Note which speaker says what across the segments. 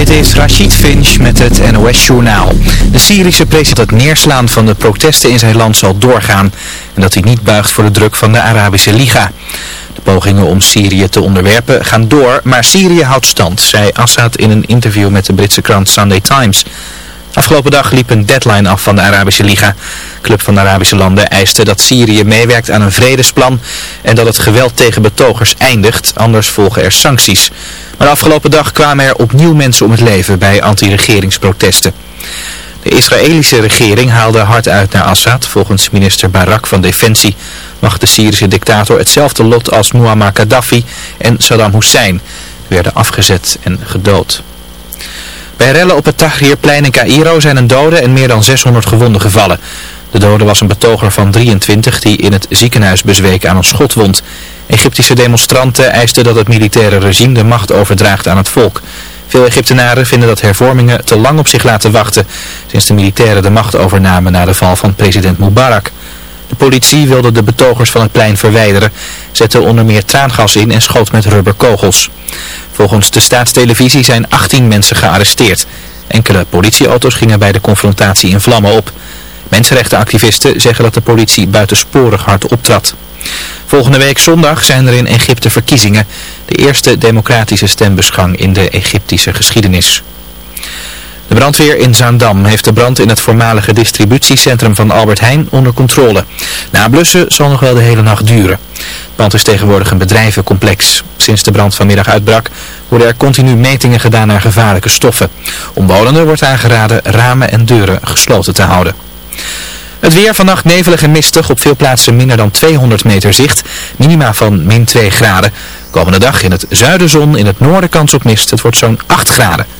Speaker 1: Dit is Rachid Finch met het NOS-journaal. De Syrische president het neerslaan van de protesten in zijn land zal doorgaan. En dat hij niet buigt voor de druk van de Arabische Liga. De pogingen om Syrië te onderwerpen gaan door, maar Syrië houdt stand, zei Assad in een interview met de Britse krant Sunday Times. Afgelopen dag liep een deadline af van de Arabische Liga. Club van de Arabische landen eiste dat Syrië meewerkt aan een vredesplan en dat het geweld tegen betogers eindigt, anders volgen er sancties. Maar afgelopen dag kwamen er opnieuw mensen om het leven bij anti-regeringsprotesten. De Israëlische regering haalde hard uit naar Assad. Volgens minister Barak van Defensie mag de Syrische dictator hetzelfde lot als Muammar Gaddafi en Saddam Hussein. Werden afgezet en gedood. Bij rellen op het Tahrirplein in Cairo zijn een dode en meer dan 600 gewonden gevallen. De dode was een betoger van 23 die in het ziekenhuis bezweek aan een schotwond. Egyptische demonstranten eisten dat het militaire regime de macht overdraagt aan het volk. Veel Egyptenaren vinden dat hervormingen te lang op zich laten wachten, sinds de militairen de macht overnamen na de val van president Mubarak. De politie wilde de betogers van het plein verwijderen, zette onder meer traangas in en schoot met rubberkogels. Volgens de staatstelevisie zijn 18 mensen gearresteerd. Enkele politieauto's gingen bij de confrontatie in vlammen op. Mensenrechtenactivisten zeggen dat de politie buitensporig hard optrad. Volgende week zondag zijn er in Egypte verkiezingen. De eerste democratische stembusgang in de Egyptische geschiedenis. De brandweer in Zaandam heeft de brand in het voormalige distributiecentrum van Albert Heijn onder controle. Na blussen zal nog wel de hele nacht duren. Het pand is tegenwoordig een bedrijvencomplex. Sinds de brand vanmiddag uitbrak worden er continu metingen gedaan naar gevaarlijke stoffen. Omwonenden wordt aangeraden ramen en deuren gesloten te houden. Het weer vannacht nevelig en mistig, op veel plaatsen minder dan 200 meter zicht, minima van min 2 graden. Komende dag in het zuiden zon, in het noorden kans op mist, het wordt zo'n 8 graden.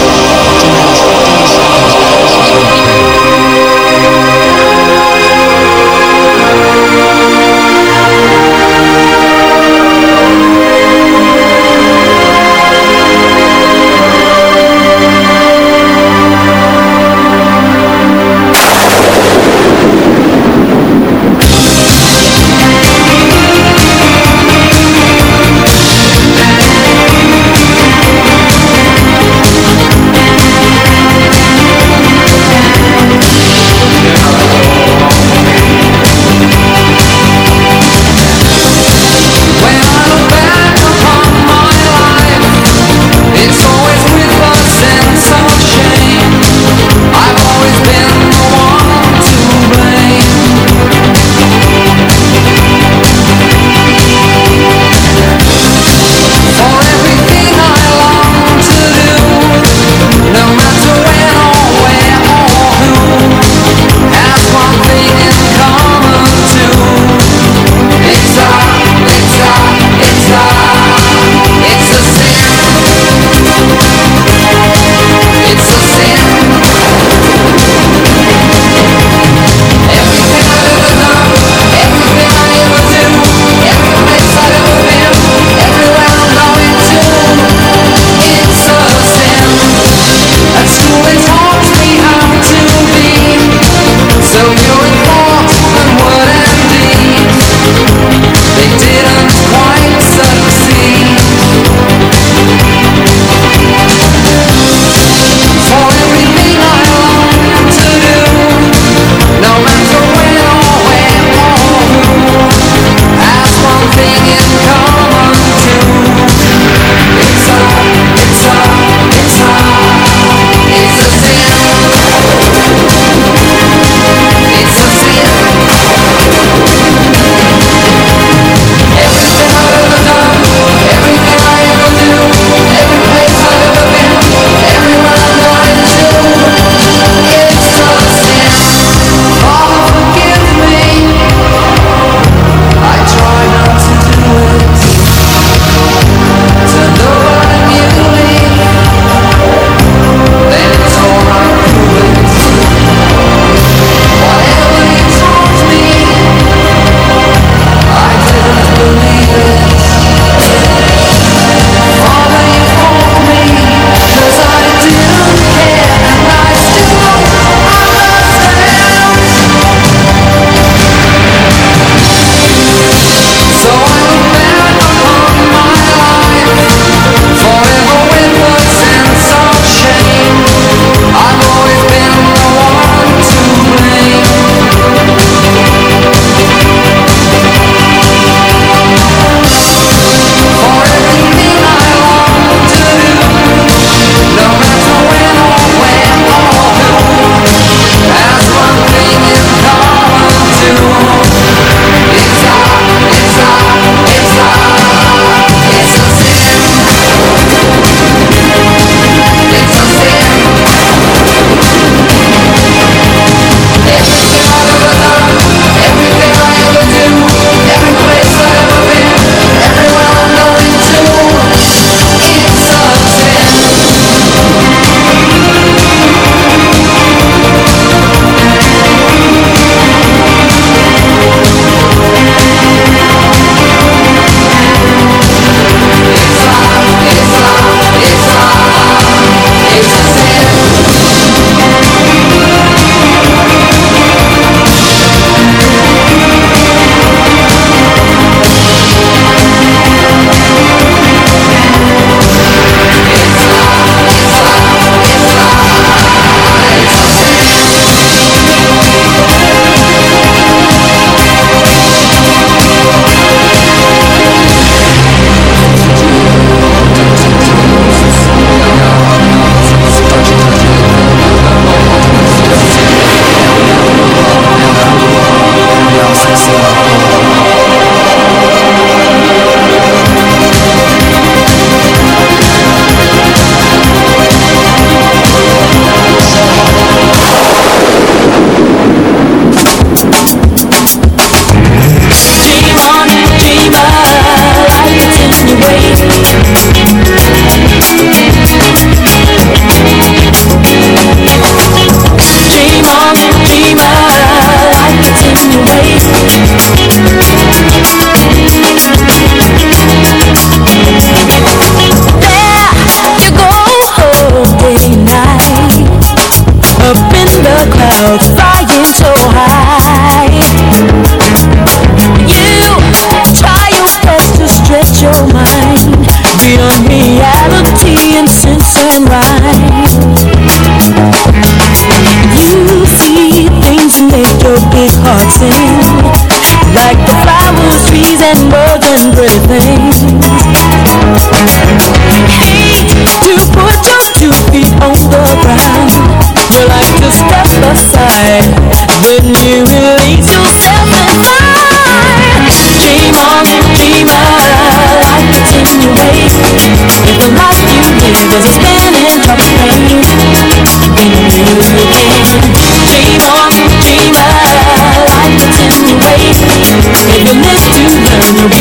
Speaker 2: this to learn be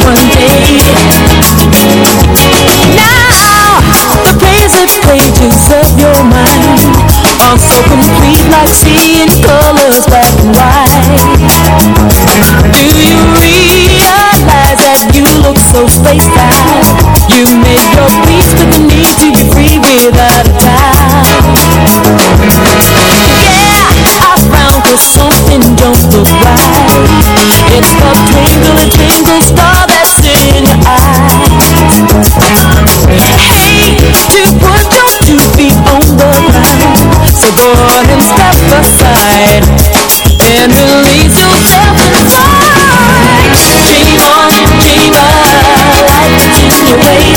Speaker 2: one day. Now, the your mind Are so complete like seeing colors black and white. Do you realize that you look so spaced out? You your peace with the need to be free without a doubt. Yeah, I something don't look right. It's the twinkle, twinkle star that's in your eyes. To put your two feet on the ground So go and step aside. And release yourself dream on in your way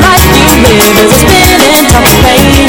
Speaker 2: life you live is a spinning top pain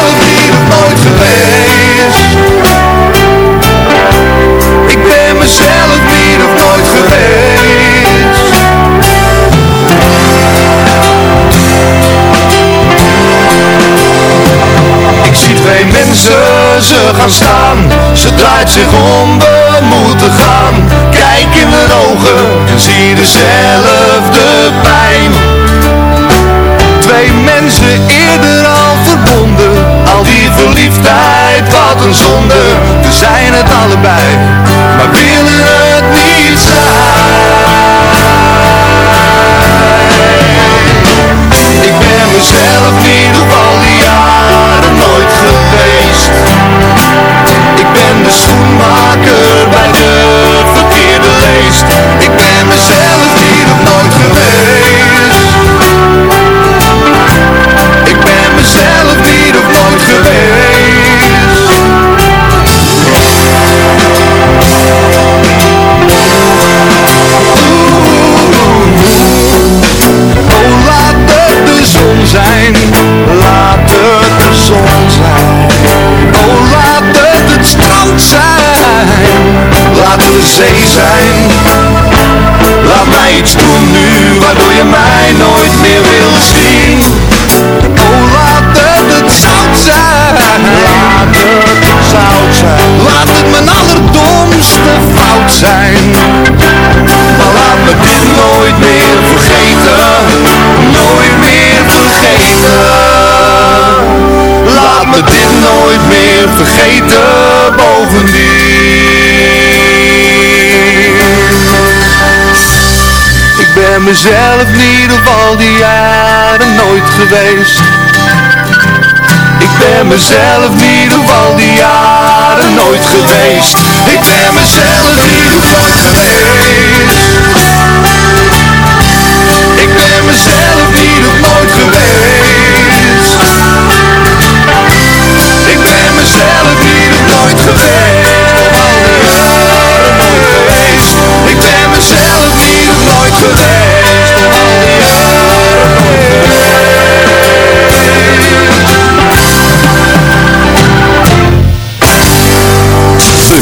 Speaker 3: zie dezelfde pijn. Twee mensen eerder al verbonden Al die verliefdheid, wat een zonde. We zijn het allebei, mezelf niet op al die jaren nooit geweest. Ik ben mezelf niet op al die jaren nooit geweest. Ik ben mezelf niet op nooit geweest Ik ben mezelf niet op nooit geweest. Ik ben mezelf niet op nooit geweest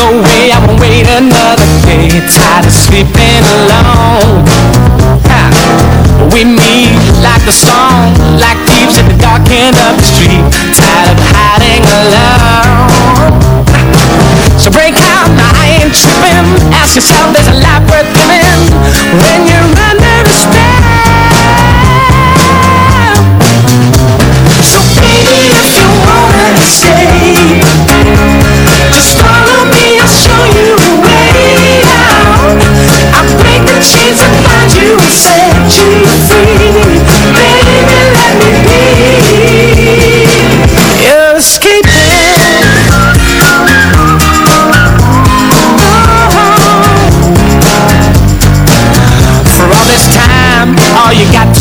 Speaker 4: No way, I won't wait another day. Tired of sleeping alone. Ha. We meet like the storm, like thieves at the dark end of the street. Tired of hiding alone.
Speaker 2: So break out, I ain't tripping. Ask yourself, there's a life worth living when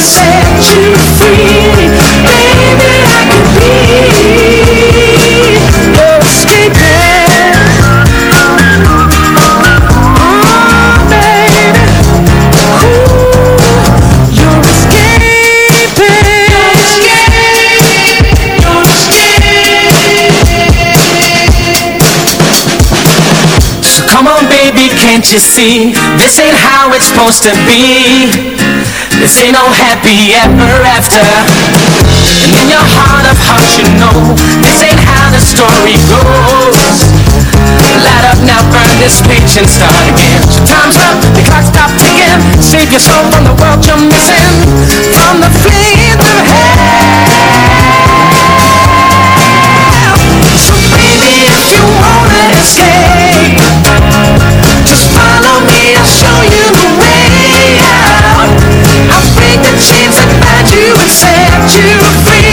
Speaker 2: Set you free. Baby, I be your escaping. Oh, baby, Ooh, you're escaping. You're So come on baby, can't you see This ain't how it's supposed to be This ain't no
Speaker 4: happy ever after. And in your heart of hearts you know This ain't how the story
Speaker 2: goes. Light up now, burn this page and start again. So time's up, the clock stop ticking Save your soul from the world you're missing. From the flames of hell. So baby, if you wanna escape you free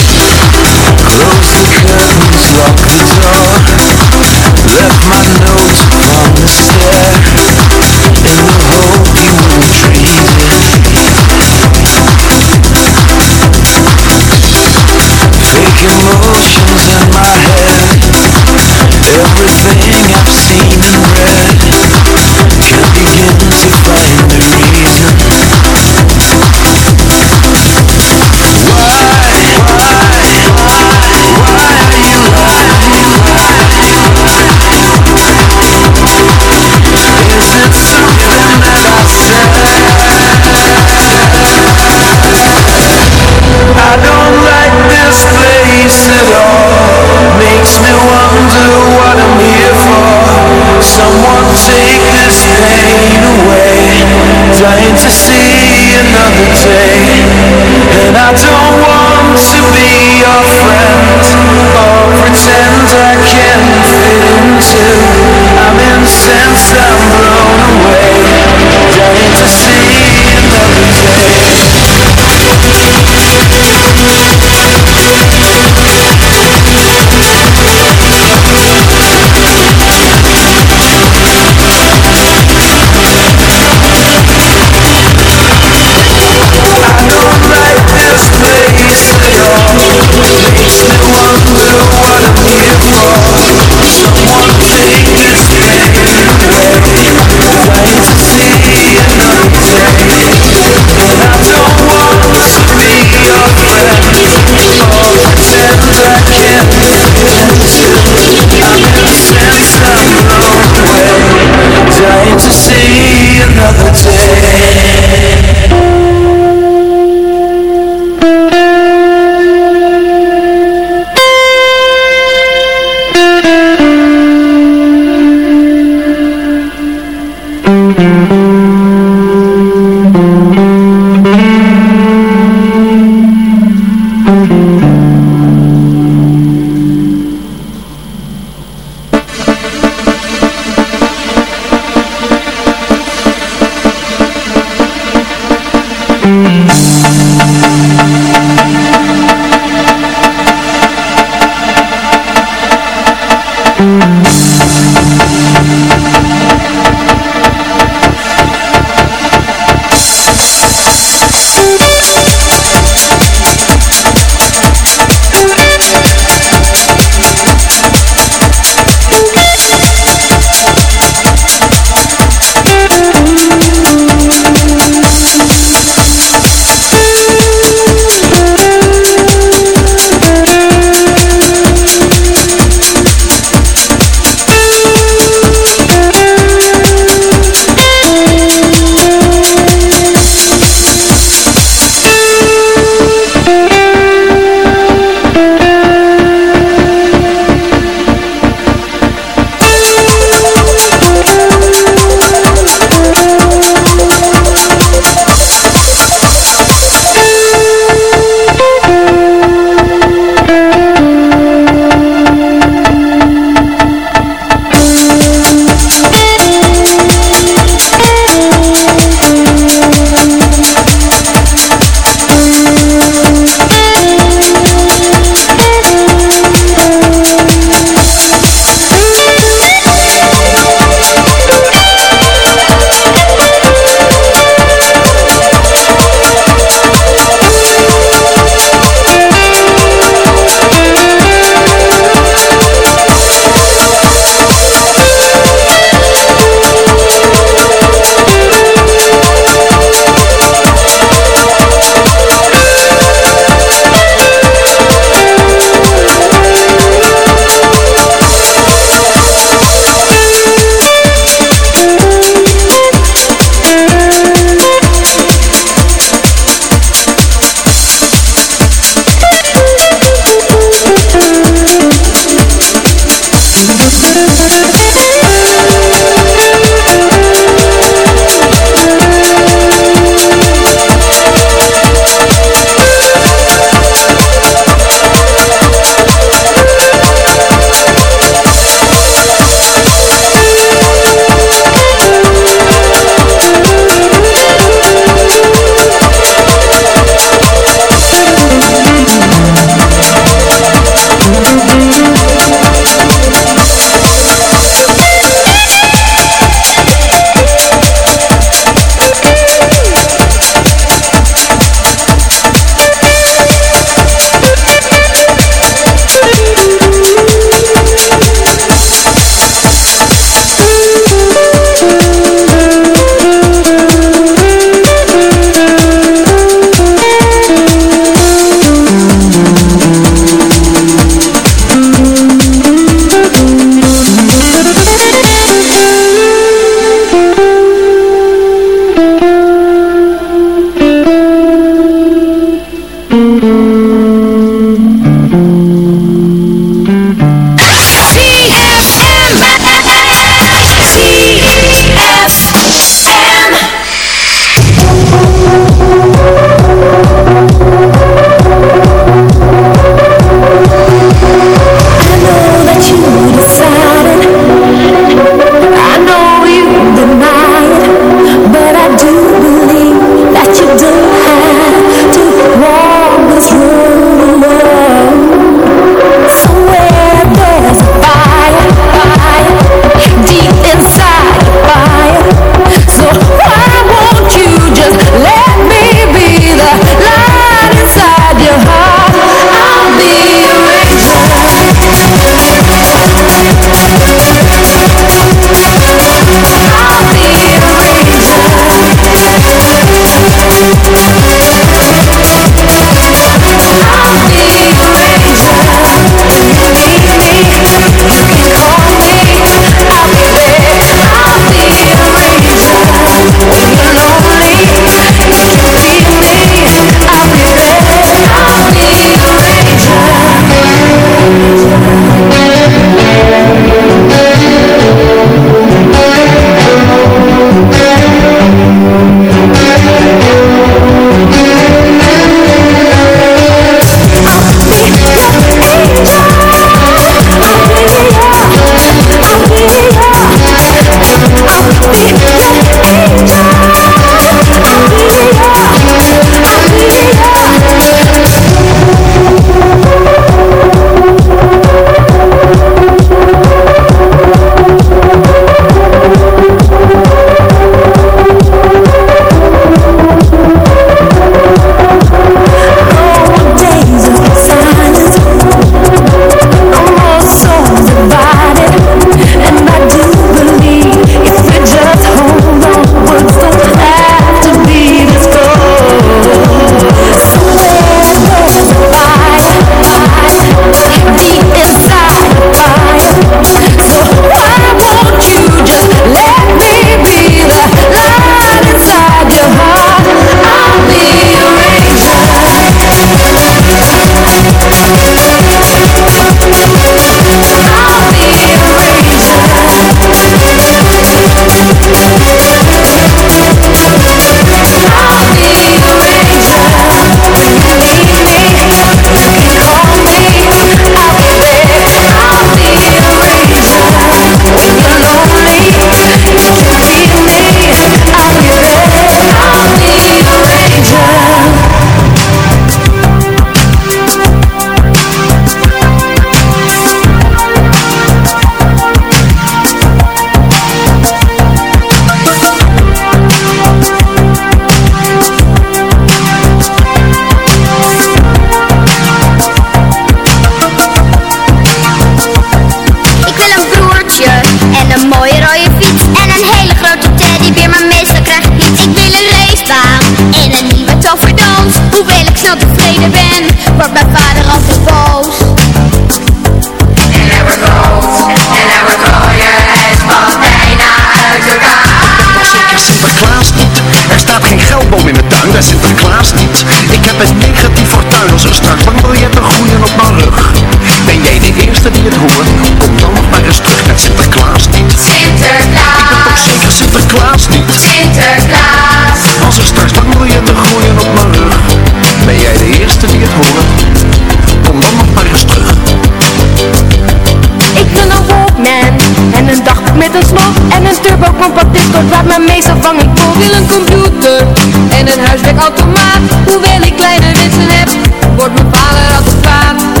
Speaker 5: maar meestal vang ik vol wil een computer En een huiswerkautomaat. Hoewel ik kleine wensen heb Wordt mijn vader altijd kwaad.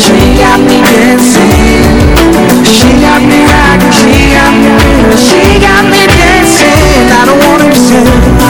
Speaker 6: She got me dancing, I don't wanna be sad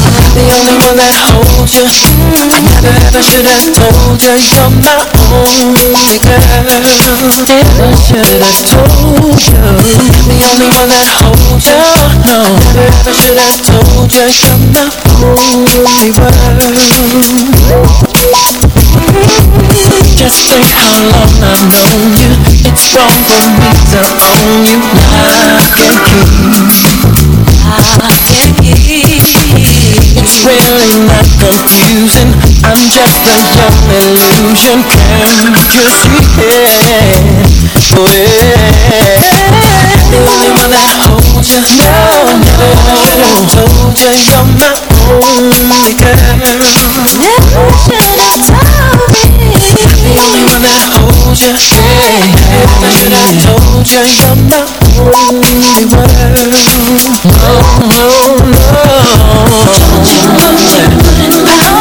Speaker 7: the only one that holds you. I never ever should have told you You're my only girl. Never should have told you. The only one that holds you. No, never ever should have told you You're my only world Just think how long I've known you. It's wrong for me to own you. Lock and key Lock and key it's really not confusing. I'm just a young illusion. See it? Oh yeah. The only one that holds you. No, never should have told you You're my only girl. Never should have
Speaker 2: told
Speaker 7: Tell me when I hold you. hey, hey, Should I told you you're my only world No, no, no Don't you know you're Don't you know you're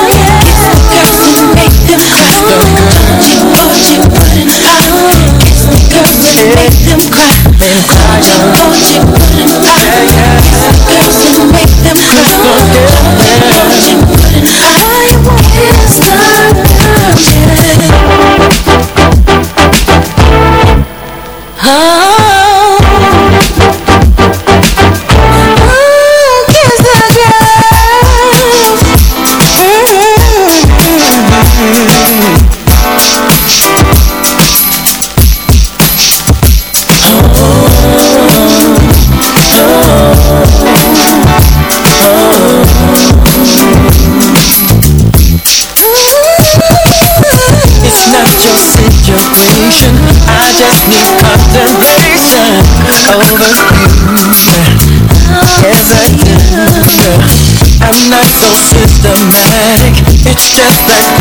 Speaker 7: out Don't you know you're out Kiss me make them cry Don't you know you're
Speaker 2: out
Speaker 7: just that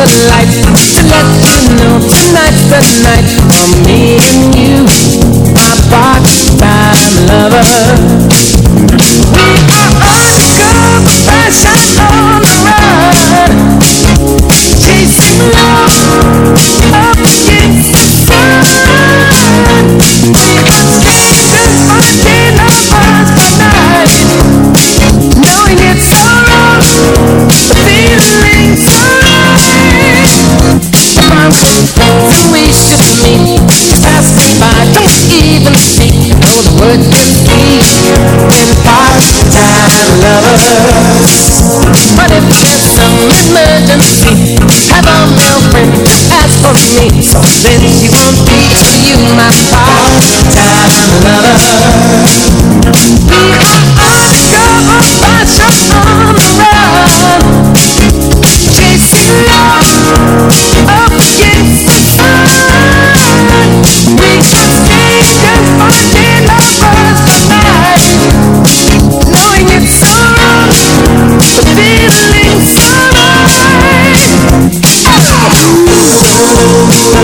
Speaker 7: the lights To let you know tonight's the night For me and you. My part-time lover.
Speaker 2: We are old school fashion on the run. Chasing love up against the sun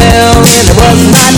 Speaker 7: and it was my